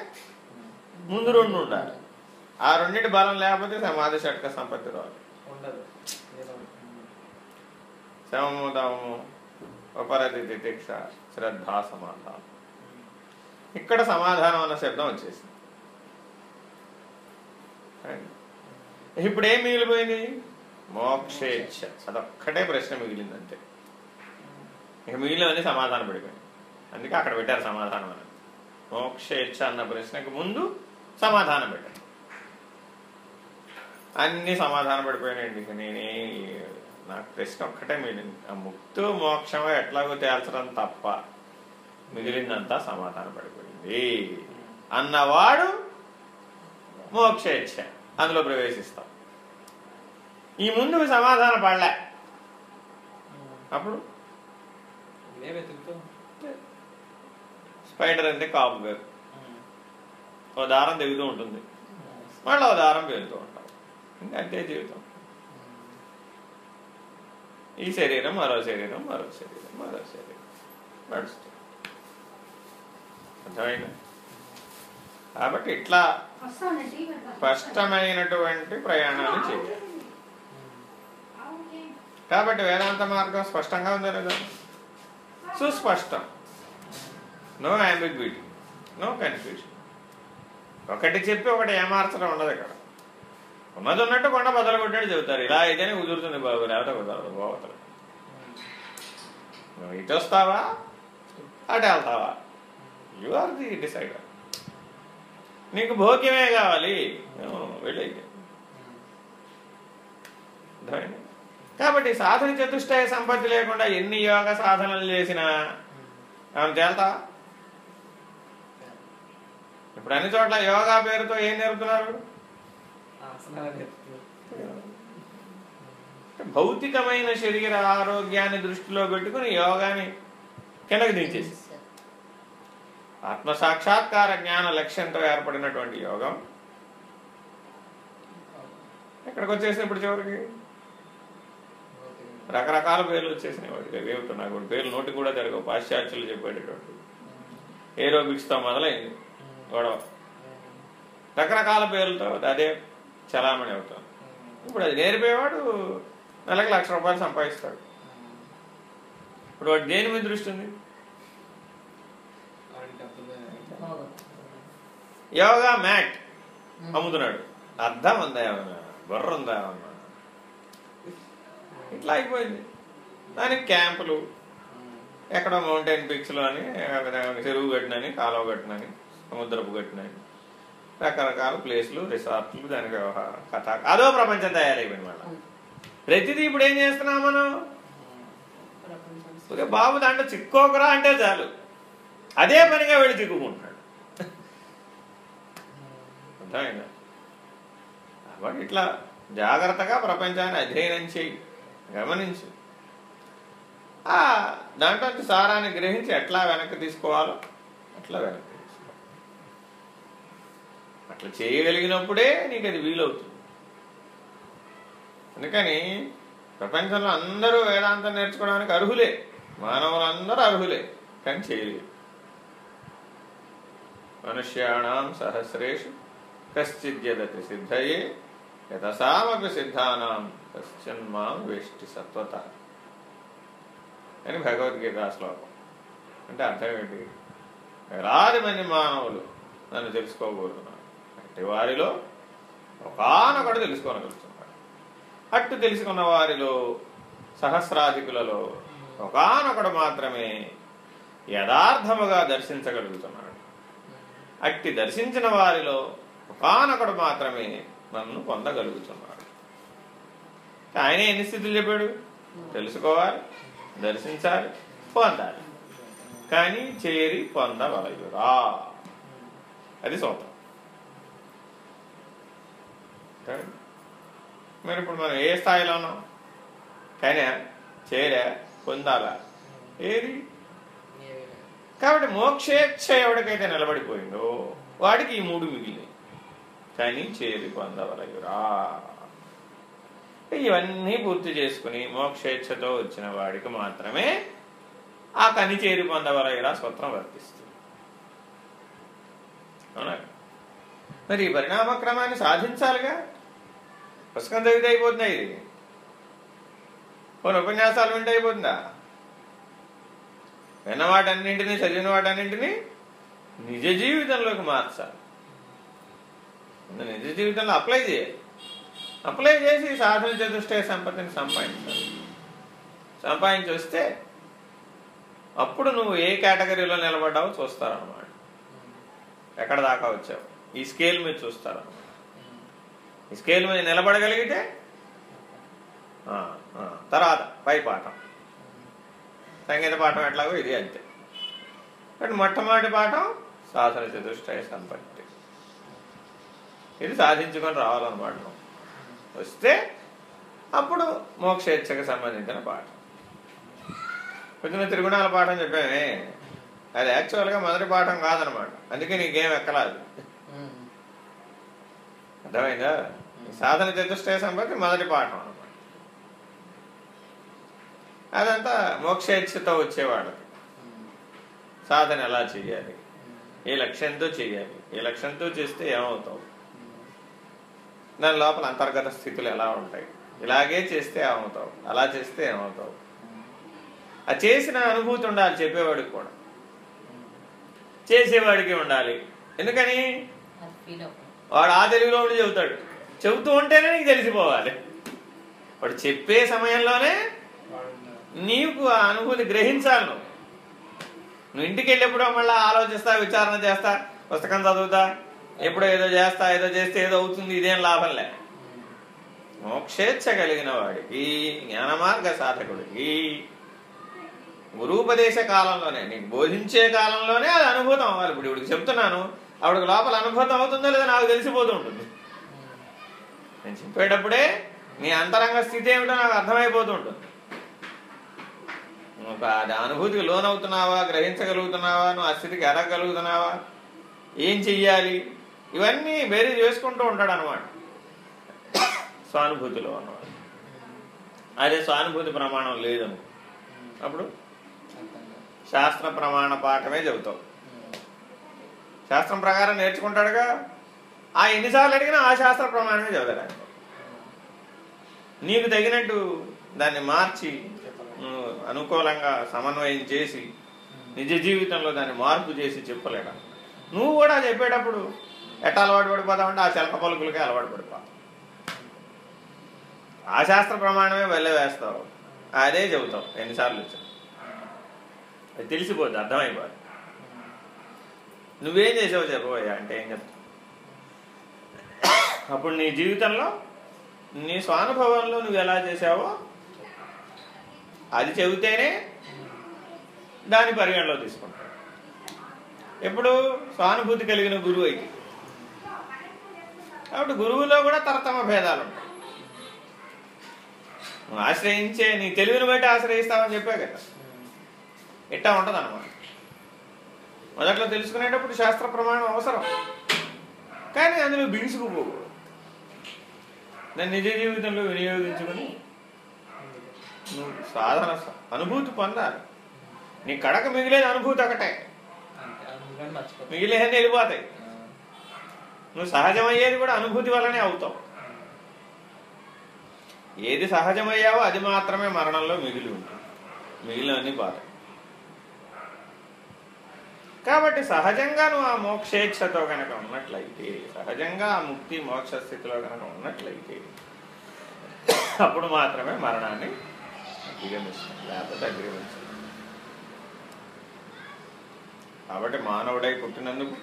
ముందు రెండు ఉండాలి. ఆ రెండింటి బలం లేకపోతే సమాధి షట్క సంపత్తి రాదు. శమము దమము ఉపరతి తితిక్ష శ్రద్ధ సమాధానం. ఇక్కడ సమాధానం అన్న శబ్దం వచ్చేసింది. ఇప్పుడు ఏం మిగిలిపోయింది? మోక్షేచ్ఛ. అదొక్కటే ప్రశ్న మిగిలింది అంతే ఇక మిగిలినవన్నీ సమాధానం పడిపోయింది అందుకే అక్కడ పెట్టారు సమాధానం అని. మోక్షేచ్ఛ అన్న ప్రశ్నకు ముందు సమాధానం పెట్టారు అన్ని సమాధానం పడిపోయినాయండి నేనే నాకు ప్రశ్న ఒక్కటే మిగిలింది ఆ ముక్తు మోక్షమో ఎట్లాగో తేల్చడం తప్ప మిగిలిందంతా సమాధానం పడిపోయింది. అన్నవాడు మోక్షేచ్ఛ అందులో ప్రవేశిస్తాం. ఈ ముందు సమాధానం పడలే. అప్పుడు? స్పైడర్ అంటే కాపు గారు ఓ దారం దిగుతూ ఉంటుంది. మళ్ళీ ఓ దారం పేరుతూ ఉంటాం. ఇంకా అంతే జీవితం. ఈ శరీరం మరో శరీరం మరో శరీరం మరో శరీరం. నడుస్తుంది అర్థమైందా? కాబట్టి ఇట్లా. స్పష్టమైనటువంటి ప్రయాణాలు చేయాలి. ఓకే. కాబట్టి వేదాంత మార్గం స్పష్టంగా ఉందా లేదా సుస్పష్టం. నో అంబిగ్విటీ నో కన్ఫ్యూజన్ ఒకటి చెప్పి ఒకటి ఏమార్చడం ఉండదు ఇక్కడ. ఉన్నది ఉన్నట్టు కొండ బదలు కొట్టాడు చెబుతారు. ఇలా అయితేనే కుదురుతుంది బాబు లేకపోతే కుదరదు బాగుతుంది నువ్వు ఇటు వస్తావా? అటు వెళ్తావా? యు ఆర్ ది డిసైడర్ నీకు భోగ్యమే కావాలి. వెళ్ళైతే కాబట్టి సాధన చతుష్టయ సంపత్తి లేకుండా ఎన్ని యోగ సాధనలు చేసినా ఏమైనా తేల్తా? ఇప్పుడు అన్ని చోట్ల యోగా పేరుతో ఏం నేర్పుతున్నారు. భౌతికమైన శరీర ఆరోగ్యాన్ని దృష్టిలో పెట్టుకుని యోగాని కిందకి దించేసి. ఆత్మ సాక్షాత్కార జ్ఞాన లక్ష్యంతో ఏర్పడినటువంటి యోగం. ఎక్కడికి వచ్చేసి ఇప్పుడు చివరికి? రకరకాల పేర్లు వచ్చేసినాయి ఏమిటో నాకు పేర్లు నోటి కూడా తిరగవు పాశ్చాత్యులు చెప్పేటటువంటి. ఏరోబిక్స్తో మొదలైంది. గొడవ. రకరకాల పేర్లతో అదే చలామణి అవుతాం. ఇప్పుడు అది నేర్పేవాడు నెలకు లక్ష రూపాయలు సంపాదిస్తాడు. ఇప్పుడు వాడు దేని మీద దృష్టి ఉంది? యోగా మ్యాట్ అమ్ముతున్నాడు. అర్థం ఉందా ఏమన్నా? బుర్ర ఉందా ఏమన్నా? ఇట్లా అయిపోయింది. దానికి క్యాంపులు. ఎక్కడో మౌంటైన్ పిక్స్లో అని చెరువు కట్టినని కాలువ కట్టినని. సముద్రపు కట్టినని రకరకాల ప్లేస్లు రిసార్ట్లు దానికి వ్యవహారం కథ అదో ప్రపంచం తయారైపోయింది మళ్ళీ. ప్రతిదీ ఇప్పుడు ఏం చేస్తున్నాం మనం? ఒరే బాబు దాంట్లో చిక్కోకరా అంటే చాలు. అదే పనిగా వెళ్ళి చిక్కుకుంటున్నాడు. <laughs> అర్థమైందా? కాబట్టి ఇట్లా జాగ్రత్తగా ప్రపంచాన్ని అధ్యయనం చేయి. గమనించు. ఆ దాంట్లో సారాన్ని గ్రహించి ఎట్లా వెనక్కి తీసుకోవాలో అట్లా వెనక్కి అట్లా చేయగలిగినప్పుడే నీకు అది వీలవుతుంది. అందుకని ప్రపంచంలో అందరూ వేదాంతం నేర్చుకోవడానికి అర్హులే. మానవులందరూ అర్హులే కానీ చేయలేదు. మనుష్యాణం సహస్రేషు కశ్చిద్యదతి సిద్ధయే యతసామపి సిద్ధానాం కశ్చన్మాం వేష్టి సత్వత. అని భగవద్గీత శ్లోకం. అంటే అర్థం ఏంటి? వేలాది మంది మానవులు నన్ను తెలుసుకోబోతున్నారు. అట్టి వారిలో ఒకనొకడు తెలుసుకోనగలుగుతున్నాడు. అట్టు తెలుసుకున్న వారిలో సహస్రాధికులలో ఒకనొకడు మాత్రమే యథార్థముగా దర్శించగలుగుతున్నాడు. అట్టి దర్శించిన వారిలో ఒకనొకడు మాత్రమే నన్ను పొందగలుగుతున్నాడు. ఆయన ఎన్ని స్థితులు చెప్పాడు? తెలుసుకోవాలి దర్శించాలి పొందాలి. కానీ చేరి పొందవలయురా. అది సూత్రం. మరి ఇప్పుడు మనం ఏ స్థాయిలో ఉన్నాం? కానీ చేరా పొందాలా? ఏది? కాబట్టి మోక్షేచ్ఛ ఎవడికైతే నిలబడిపోయిందో వాడికి ఈ మూడు మిగిలినాయి. కానీ చేరి పొందవలయురా ఇవన్నీ పూర్తి చేసుకుని మోక్షేచ్ఛతో వచ్చిన వాడికి మాత్రమే ఆ కని చేరి పొందవలయురా సూత్రం వర్తిస్తుంది. అవునా? మరి ఈ పరిణామక్రమాన్ని సాధించాలిగా? పుస్తకం చదివితే అయిపోతున్నాయి ఇది? కొన్ని ఉపన్యాసాలు వింటే అయిపోతుందా? విన్న వాటన్నింటినీ చదివిన వాటన్నింటినీ నిజ జీవితంలోకి మార్చాలి. నిజ జీవితంలో అప్లై చేయాలి. అప్లై చేసి సాధన చతుష్టయ సంపత్తిని సంపాదించాలి. సంపాదించి వస్తే అప్పుడు నువ్వు ఏ కేటగిరీలో నిలబడ్డావో చూస్తారన్నమాట. ఎక్కడ దాకా వచ్చావు? ఈ స్కేల్ మీద చూస్తారన్నమాట. స్కేల్ మీద నిలబడగలిగితే తర్వాత పై పాఠం. సంగీత పాఠం ఎట్లాగో ఇది అంతే. కానీ మొట్టమొదటి పాఠం సాధన చతుష్టయ సంపత్తి. ఇది సాధించుకొని రావాలన్నమాట. వస్తే అప్పుడు మోక్షేచ్ఛకు సంబంధించిన పాఠం. కొంచెం త్రిగుణాల పాఠం చెప్పామే అది యాక్చువల్గా మొదటి పాఠం కాదనమాట అందుకే నీకేం ఎక్కలాదు. అర్థమైందా? సాధన చతుష్టయ సంపత్తి మొదటి పాఠం అనమాట. అదంతా మోక్షేచ్ఛతో వచ్చేవాళ్ళకి సాధన ఎలా చేయాలి? ఏ లక్ష్యంతో చేయాలి? ఏ లక్ష్యంతో చేస్తే ఏమవుతావు? దాని లోపల అంతర్గత స్థితులు ఎలా ఉంటాయి? ఇలాగే చేస్తే ఏమవుతావు? అలా చేస్తే ఏమవుతావు? ఆ చేసిన అనుభూతి ఉండాలి చెప్పేవాడికి కూడా. చేసేవాడికి ఉండాలి. ఎందుకని? వాడు ఆ తెలుగులో ఉండి చెబుతాడు. చెబుతూ ఉంటేనే నీకు తెలిసిపోవాలి. వాడు చెప్పే సమయంలోనే నీకు ఆ అనుభూతి గ్రహించాలి నువ్వు. నువ్వు ఇంటికి వెళ్ళేప్పుడు మళ్ళీ ఆలోచిస్తా విచారణ చేస్తా పుస్తకం చదువుతా ఎప్పుడో ఏదో చేస్తా ఏదో చేస్తే ఏదో అవుతుంది ఇదేం లాభం లే. మోక్షేచ్ఛ కలిగిన వాడికి జ్ఞానమార్గ సాధకుడికి గురూపదేశ కాలంలోనే నీకు బోధించే కాలంలోనే అది అనుభూతం అవ్వాలి. ఇప్పుడు ఇప్పుడు చెప్తున్నాను ఆవిడకి లోపల అనుభూతం అవుతుందో లేదో నాకు తెలిసిపోతూ ఉంటుంది. నేను చెప్పేటప్పుడే నీ అంతరంగ స్థితి ఏమిటో నాకు అర్థమైపోతూ ఉంటుంది. నువ్వు ఆ అనుభూతికి లోనవుతున్నావా? గ్రహించగలుగుతున్నావా? నువ్వు ఆ స్థితికి ఎదగలుగుతున్నావా ఏం చెయ్యాలి? ఇవన్నీ బేరీ చేసుకుంటూ ఉంటాడు అనమాట స్వానుభూతిలో అన్నమాట అదే సానుభూతి ప్రమాణం లేదను. అప్పుడు. శాస్త్ర ప్రమాణ పాఠమే చెబుతావు. శాస్త్రం ప్రకారం నేర్చుకుంటాడుగా. ఆ ఎన్నిసార్లు అడిగినా ఆ శాస్త్ర ప్రమాణమే చదువుతాడు ఆయన. నీకు తగినట్టు దాన్ని మార్చి నువ్వు అనుకూలంగా సమన్వయం చేసి నిజ జీవితంలో దాన్ని మార్పు చేసి చెప్పలేడా? నువ్వు కూడా చెప్పేటప్పుడు ఎట్ట అలవాటు పడిపోతావంటే ఆ చిలక పలుకులకే అలవాటు పడిపోతావు. ఆ శాస్త్ర ప్రమాణమే వెళ్ళ వేస్తావు. అదే చెబుతావు ఎన్నిసార్లు వచ్చావు తెలిసిపోద్ది అర్థమైపోద్ది. నువ్వేం చేసావు చెప్పబోయా అంటే ఏం చెప్తావు? అప్పుడు నీ జీవితంలో నీ స్వానుభవంలో నువ్వు ఎలా చేసావో అది చెబితేనే దాని పరిగణలో తీసుకుంటాడు ఎప్పుడు స్వానుభూతి కలిగిన గురువు అయితే. కాబట్టి గురువులో కూడా తరతమ భేదాలు ఉంటాయి నువ్వు ఆశ్రయించే నీ తెలివిని బట్టి ఆశ్రయిస్తావని చెప్పా కదా. ఇట్టా ఉంటుంది అనమాట మొదట్లో తెలుసుకునేటప్పుడు శాస్త్ర ప్రమాణం అవసరం. కానీ అందులో బిగుసుకుపోకూడదు దాన్ని నిజ జీవితంలో వినియోగించుకుని నువ్వు సాధన అనుభూతి పొందాలి. నీ కడక మిగిలేది అనుభూతి ఒకటే. మిగిలేదని వెళ్ళిపోతాయి. నువ్వు సహజమయ్యేది కూడా అనుభూతి వల్లనే అవుతావు. ఏది సహజమయ్యావో అది మాత్రమే మరణంలో మిగిలి ఉంటుంది. మిగిలినవన్నీ పోతాయి కాబట్టి సహజంగా నువ్వు ఆ మోక్షేచ్ఛతో కనుక ఉన్నట్లయితే సహజంగా ఆ ముక్తి మోక్ష స్థితిలో కనుక ఉన్నట్లయితే అప్పుడు మాత్రమే మరణాన్ని అధిగమిస్తుంది లేకపోతే అధిగమించదు. కాబట్టి మానవుడై పుట్టినందుకు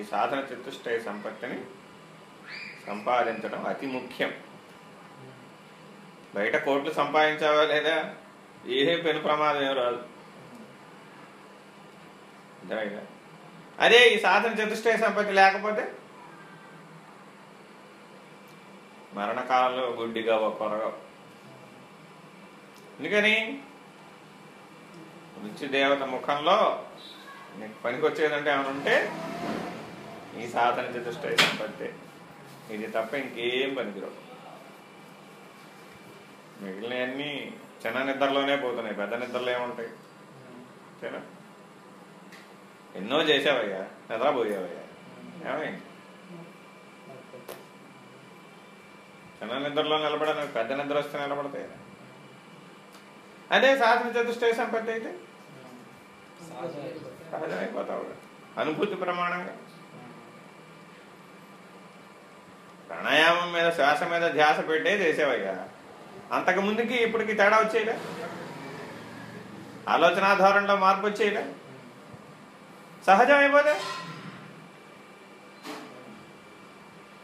ఈ సాధన చతుష్టయ సంపత్తిని సంపాదించడం అతి ముఖ్యం. బయట కోట్లు సంపాదించావా లేదా? ఏ పెను ప్రమాదం ఏం రాదు. అర్థమైందా? అదే ఈ సాధన చతుష్టయ సంపత్తి లేకపోతే మరణకాలంలో గుడ్డిగా కొరగా. ఎందుకని? రుచి దేవత ముఖంలో నీకు పనికొచ్చేదంటే ఏమైనా ఉంటే ఈ సాధన చతుష్టయ సంపత్తి. ఇది తప్ప ఇంకేం పనికిరావు. మిగిలినవన్నీ చిన్న నిద్రలోనే పోతున్నాయి. పెద్ద నిద్రలో ఏముంటాయి? సరేనా ఎన్నో చేసావయ్యా నిద్రపోయావయ్యా ఏమైంది? చిన్న నిద్రలో నిలబడను పెద్ద నిద్ర వస్తే నిలబడతాయి అదే సాధన చతుష్టయ సంపత్తి అయితే? సహజమైపోతావు అనుభూతి ప్రమాణంగా. ప్రాణాయామం మీద శ్వాస మీద ధ్యాస పెట్టే చేసేవయ్యా. అంతకు ముందుకి ఇప్పటికి తేడా వచ్చేయలే? ఆలోచన ధోరణిలో మార్పు వచ్చేయలే? సహజం అయిపోతే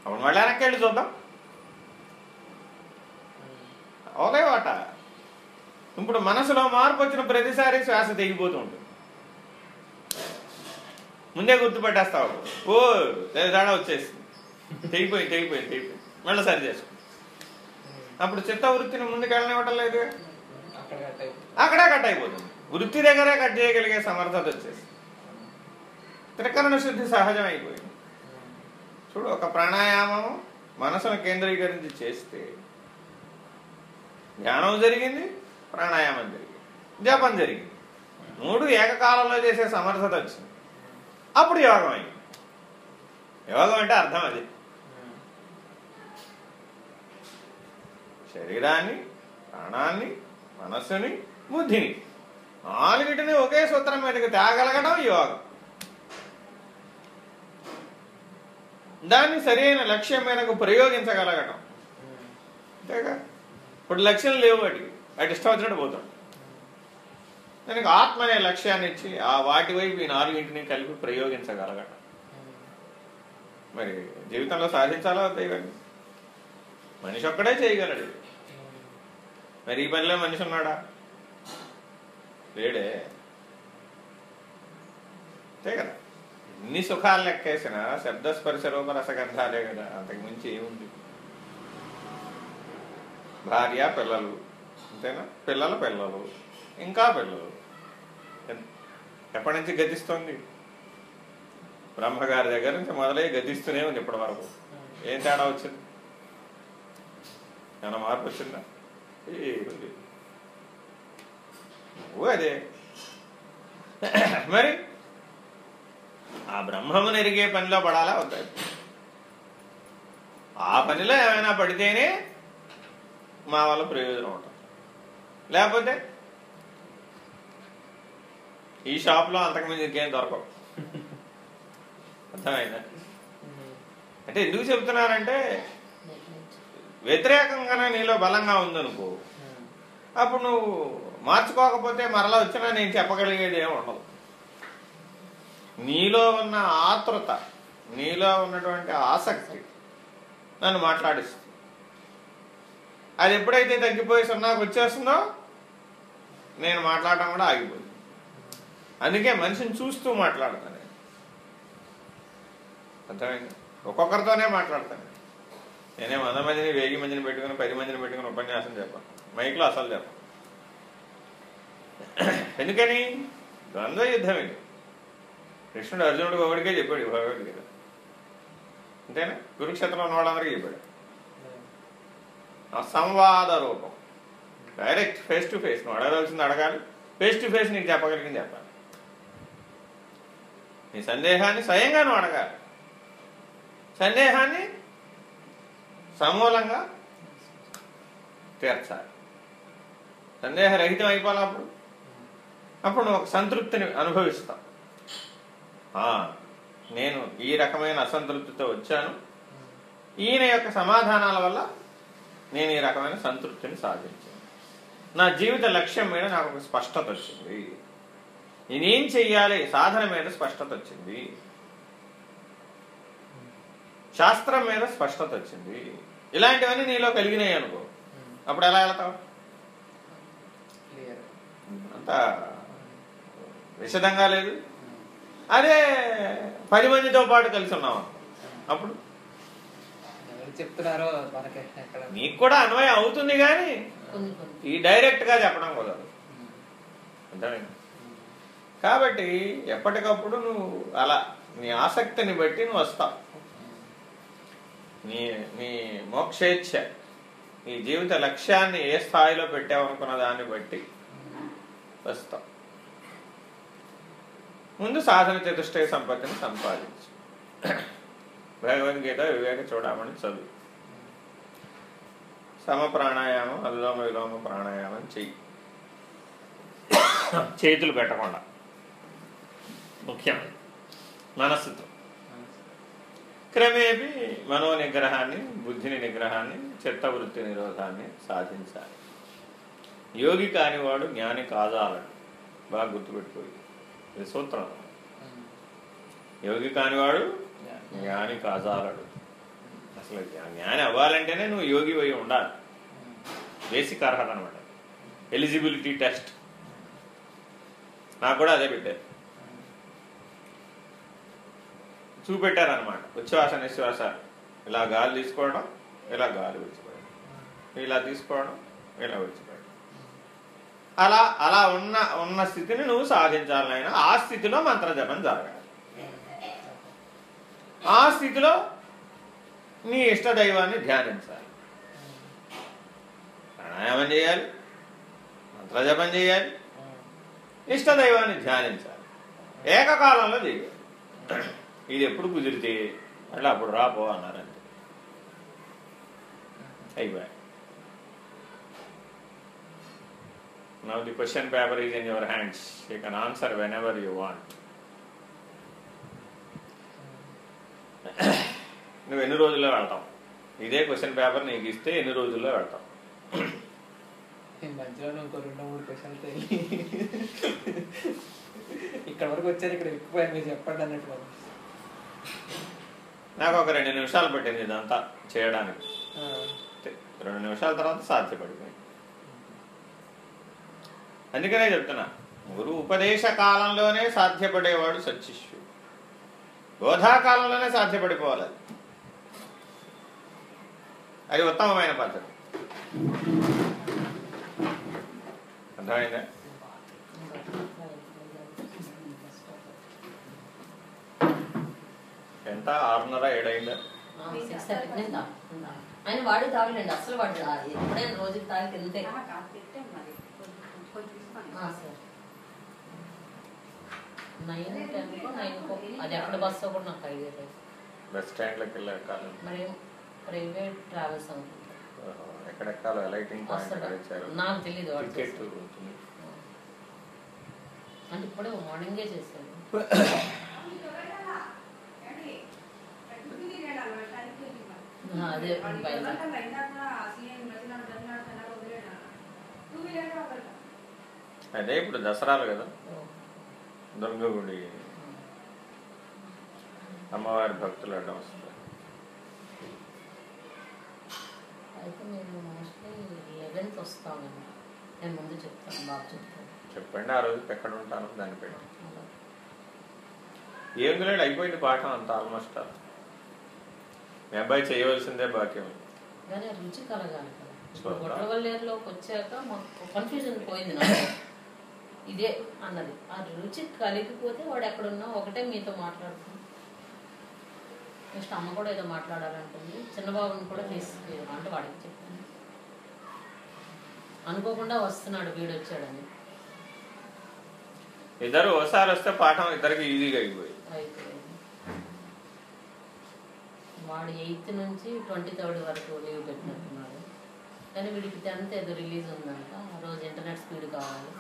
అప్పుడు మళ్ళీ వెనక్కి వెళ్ళి చూద్దాం. ఒకే వాట? ఇప్పుడు మనసులో మార్పు వచ్చిన ప్రతిసారి శ్వాస తెగిపోతూ ఉంటుంది. ముందే గుర్తుపట్టేస్తావు. ఓ తేడా వచ్చేసింది. తెగిపోయి తెగిపోయి తెగిపోయి మళ్ళీ సరి చేసుకో. అప్పుడు చిత్త వృత్తిని ముందుకు వెళ్ళనివ్వటం లేదు. అక్కడే కట్ అయిపోతుంది. వృత్తి దగ్గరే కట్ చేయగలిగే సమర్థత వచ్చేసి త్రికరణ శుద్ధి సహజం అయిపోయింది చూడు ఒక ప్రాణాయామము మనసును కేంద్రీకరించి చేస్తే ధ్యానం జరిగింది ప్రాణాయామం జరిగింది జపం జరిగింది. మూడు ఏకకాలంలో చేసే సమర్థత వచ్చింది. అప్పుడు యోగం అయింది. యోగం అంటే అర్థం అది. శరీరాన్ని ప్రాణాన్ని మనస్సుని బుద్ధిని నాలుగిటిని ఒకే సూత్రం మీదకి తేగలగడం యోగం. దాన్ని సరైన లక్ష్యం మేరకు ప్రయోగించగలగడం అంతేగా? ఇప్పుడు లక్ష్యం లేవు వాటికి. వాటి ఇష్టం వచ్చినట్టు పోతాడు దానికి ఆత్మ అనే లక్ష్యాన్ని ఇచ్చి ఆ వాటి వైపు ఈ నాలుగింటిని కలిపి ప్రయోగించగలగడం మరి జీవితంలో సాధించాలా వద్దా ఇవన్నీ? మనిషి ఒక్కడే చేయగలడు. మరి ఈ పనిలో మనిషి ఉన్నాడా? లేడే. అంతే కదా ఎన్ని సుఖాలు లెక్కేసినా శబ్దస్పర్శ రూపరసగంధాలే కదా అంతకు మించి ఏముంది? భార్య పిల్లలు అంతేనా? పిల్లల పిల్లలు ఇంకా పిల్లలు. ఎప్పటి నుంచి గతిస్తోంది? బ్రహ్మగారి దగ్గర నుంచి మొదలై గతిస్తూనే ఉంది ఇప్పటి వరకు. ఏం తేడా వచ్చింది? ఏమైనా మార్పు వచ్చిందా? ఏమీ అదే. మరి ఆ బ్రహ్మమును ఎరిగే పనిలో పడాలా వద్దా? ఆ పనిలో ఏమైనా పడితేనే మా వల్ల ప్రయోజనం ఉంటుంది. లేకపోతే ఈ షాప్లో అంతకుమించి ఇంకేం దొరకవు. అర్థమైందా? అంటే ఎందుకు చెప్తున్నారంటే వ్యతిరేకంగానే నీలో బలంగా ఉందనుకో అప్పుడు నువ్వు మార్చుకోకపోతే మరలా వచ్చినా నేను చెప్పగలిగేది ఏమి ఉండదు. నీలో ఉన్న ఆతృత నీలో ఉన్నటువంటి ఆసక్తి నన్ను మాట్లాడిస్తుంది. అది ఎప్పుడైతే తగ్గిపోయి సున్నాకు వచ్చేస్తుందో నేను మాట్లాడటం కూడా ఆగిపోయింది అందుకే మనిషిని చూస్తూ మాట్లాడతాను అర్థమైంది? ఒక్కొక్కరితోనే మాట్లాడతాను నేనే. వంద మందిని వేగి మందిని పెట్టుకుని పది మందిని పెట్టుకుని ఉపన్యాసం చెప్పాను. మైక్లో అసలు చెప్పను. ఎందుకని? ద్వంద్వ యుద్ధం ఇది. కృష్ణుడు అర్జునుడు ఒకడికే చెప్పాడు భగవద్గీత అంతేనా? కురుక్షేత్రంలో ఉన్న వాళ్ళందరికీ చెప్పాడు. ఆ సంవాద రూపం. డైరెక్ట్ ఫేస్ టు ఫేస్ నువ్వు అడగవలసింది అడగాలి. ఫేస్ టు ఫేస్ నీకు చెప్పగలిగింది చెప్పాలి. నీ సందేహాన్ని స్వయంగా నువ్వు అడగాలి. సందేహాన్ని సమూలంగా తీర్చాలి. సందేహరహితం అయిపోవాలి అప్పుడు. అప్పుడు నువ్వు ఒక సంతృప్తిని అనుభవిస్తావు. నేను ఈ రకమైన అసంతృప్తితో వచ్చాను. ఈయన యొక్క సమాధానాల వల్ల నేను ఈ రకమైన సంతృప్తిని సాధించాను. నా జీవిత లక్ష్యం మీద నాకు ఒక స్పష్టత వచ్చింది. నేనేం చెయ్యాలి? సాధన మీద స్పష్టత వచ్చింది. శాస్త్రం మీద స్పష్టత వచ్చింది. ఇలాంటివన్నీ నీలో కలిగినాయి అనుకో. అప్పుడు ఎలా వెళ్తావు? అంత విషదంగా లేదు. అదే పది మందితో పాటు కలిసి ఉన్నాం అనుకో. అప్పుడు చెప్తున్నారో నీకు కూడా అన్వయం అవుతుంది కానీ ఈ డైరెక్ట్గా చెప్పడం కుదరదు. అర్థమైంది? కాబట్టి ఎప్పటికప్పుడు నువ్వు అలా నీ ఆసక్తిని బట్టి నువ్వు వస్తావు. నీ నీ మోక్షేచ్ఛ నీ జీవిత లక్ష్యాన్ని ఏ స్థాయిలో పెట్టావనుకున్న దాన్ని బట్టి వస్తావు. ముందు సాధన చతుష్టయ సంపత్తిని సంపాదించు. భగవద్గీత వివేక చూడమని చదువు. సమ ప్రాణాయామం అల్లోమ విలోమ ప్రాణాయామం చెయ్యి. చేతులు పెట్టకుండా. ముఖ్యం. మనస్సుతో. క్రమేపీ మనో నిగ్రహాన్ని బుద్ధిని నిగ్రహాన్ని చిత్తవృత్తి నిరోధాన్ని సాధించాలి. యోగి కానివాడు జ్ఞాని కాదాలడు బాగా గుర్తుపెట్టుకోవాలి ఇది సూత్రం. యోగి కానివాడు జ్ఞాని. కాజాలడు. అసలు జ్ఞాని అవ్వాలంటేనే నువ్వు యోగి పోయి ఉండాలి. బేసిక్ అర్హత అనమాట ఎలిజిబిలిటీ టెస్ట్. నాకు కూడా అదే పెట్టారు. చూపెట్టారనమాట ఉచ్ఛ్వాస నిశ్వాస. ఇలా గాలి తీసుకోవడం ఇలా గాలి విడిచిపోవడం ఇలా తీసుకోవడం ఇలా విడిచిపోవడం అలా అలా ఉన్న ఉన్న స్థితిని నువ్వు సాధించాలి నాయన. ఆ స్థితిలో మంత్రజపం జరగాలి. ఆ స్థితిలో నీ ఇష్ట దైవాన్ని ధ్యానించాలి. ప్రాణాయామం చేయాలి. మంత్రజపం చేయాలి. ఇష్ట దైవాన్ని ధ్యానించాలి. ఏకకాలంలో చేయాలి. ఇది ఎప్పుడు కుదిరితే మళ్ళీ అప్పుడు రాపో అన్నారంతే. అయిపోయాయి. Now the question paper is in your hands. You can answer whenever you want. నువ్వు ఎన్ని రోజుల్లో వెళ్తావు ఇదే క్వశ్చన్ పేపర్ నీకు ఇస్తే ఎన్ని రోజుల్లో వెళ్తావు మధ్యలో ఇంకో రెండు మూడు క్వశ్చన్లు ఇక్కడ వరకు వచ్చారు ఇక్కడ ఎక్కువ మీరు చెప్పండి అన్నట్టు మరి. నాకు ఒక రెండు నిమిషాలు పట్టింది ఇదంతా చేయడానికి. రెండు నిమిషాల తర్వాత సాధ్యపడిపోయింది అందుకనే చెప్తున్నా. గురు ఉపదేశ కాలంలోనే సాధ్యపడేవాడు సత్శిష్యుడు బోధా కాలంలోనే సాధ్యపడిపోవాలి అది. అది ఉత్తమమైన పద్ధతి. అర్థమైందా? ఎంత? ఆరున్నర ఏడైందా? ఆయన వాడి తాగలేండి అసలు వాడు ఎప్పుడైనా రోజుకి తాగి తింటే ఆ, కాదు, పెట్టాం మరి కొంచెం కొంచెం తీసుకోండి. ఆ, సరే నైన్ టెన్కో నైన్కో అది ఎక్కడ బస్సో కూడా నాకు ఐడియా లేదు. బస్ స్టాండ్లోకి వెళ్ళాక కాలం మరి ప్రైవేట్ ట్రావెల్స్ అనుకుంటా. ఎక్కడెక్కాలో లైటింగ్ పాయింట్ నాకు వాడు టికెట్ అంటే ఇప్పుడే మార్నింగే చేశాడు. ఆ, అదే బయలుదేరి అదే ఇప్పుడు దసరాలు కదా. దుర్గగుడి. అమ్మవారి భక్తులు అడ్డం వస్తారు. అయితే మేము మోస్ట్లీ లెవెన్త్ వస్తామండి నేను ముందు చెప్తాను బాబు చెప్తాను చెప్పండి ఆ రోజు ఎక్కడ ఉంటాను దానిపైన అలా. ఏం లేదు అయిపోయింది పాఠం అంతా ఆల్మోస్ట్ మీ అబ్బాయి చేయవలసిందే బాక్యం కానీ రుచి కలగాలి కదా. గొడవల్లేరులోకి వచ్చాక మాకు కన్ఫ్యూజన్ పోయింది నాకు. ఇదే అన్నది. ఆ రుచి కలిగిపోతే వాడు ఎక్కడున్నా ఒకటే మీతో మాట్లాడుతుంది. నెక్స్ట్ అమ్మ కూడా ఏదో మాట్లాడాలంటుంది చిన్నబాబుని కూడా తీసుకు అంటే వాడికి చెప్పాను అనుకోకుండా వస్తున్నాడు వీడు వచ్చాడని ఇద్దరు ఒకసారి వస్తే పాఠం ఇద్దరికి ఈజీగా అయిపోయింది. అయిపోయింది. వాడు ఎయిత్ నుంచి ట్వంటీ థర్డ్ వరకు లీవ్ పెట్టినట్టున్నాడు. కానీ వీడికి టెన్త్ ఏదో రిలీజ్ ఉందంట. ఆ రోజు ఇంటర్నెట్ స్పీడ్ కావాలి.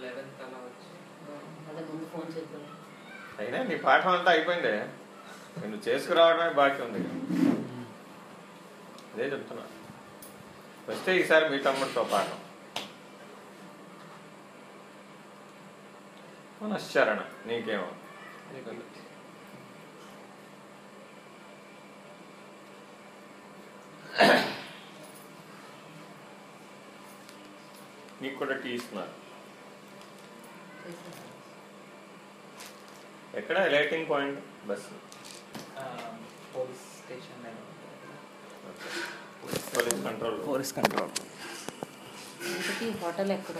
లెవెన్త్ అలా వచ్చి. అదే ముందు ఫోన్ చేద్దాం. అయినా నీ పాఠం అంతా అయిపోయిందే. నువ్వు చేసుకురావడమే బాకీ ఉంది. అదే చెప్తున్నా. వస్తే ఈసారి మీ తమ్ముడితో పాఠం. మనశ్చరణ నీకేమో. నీకు కూడా టీ ఇస్తున్నారు. ఎక్కడ lighting point bus police station police control police control hotel ఎక్కడ?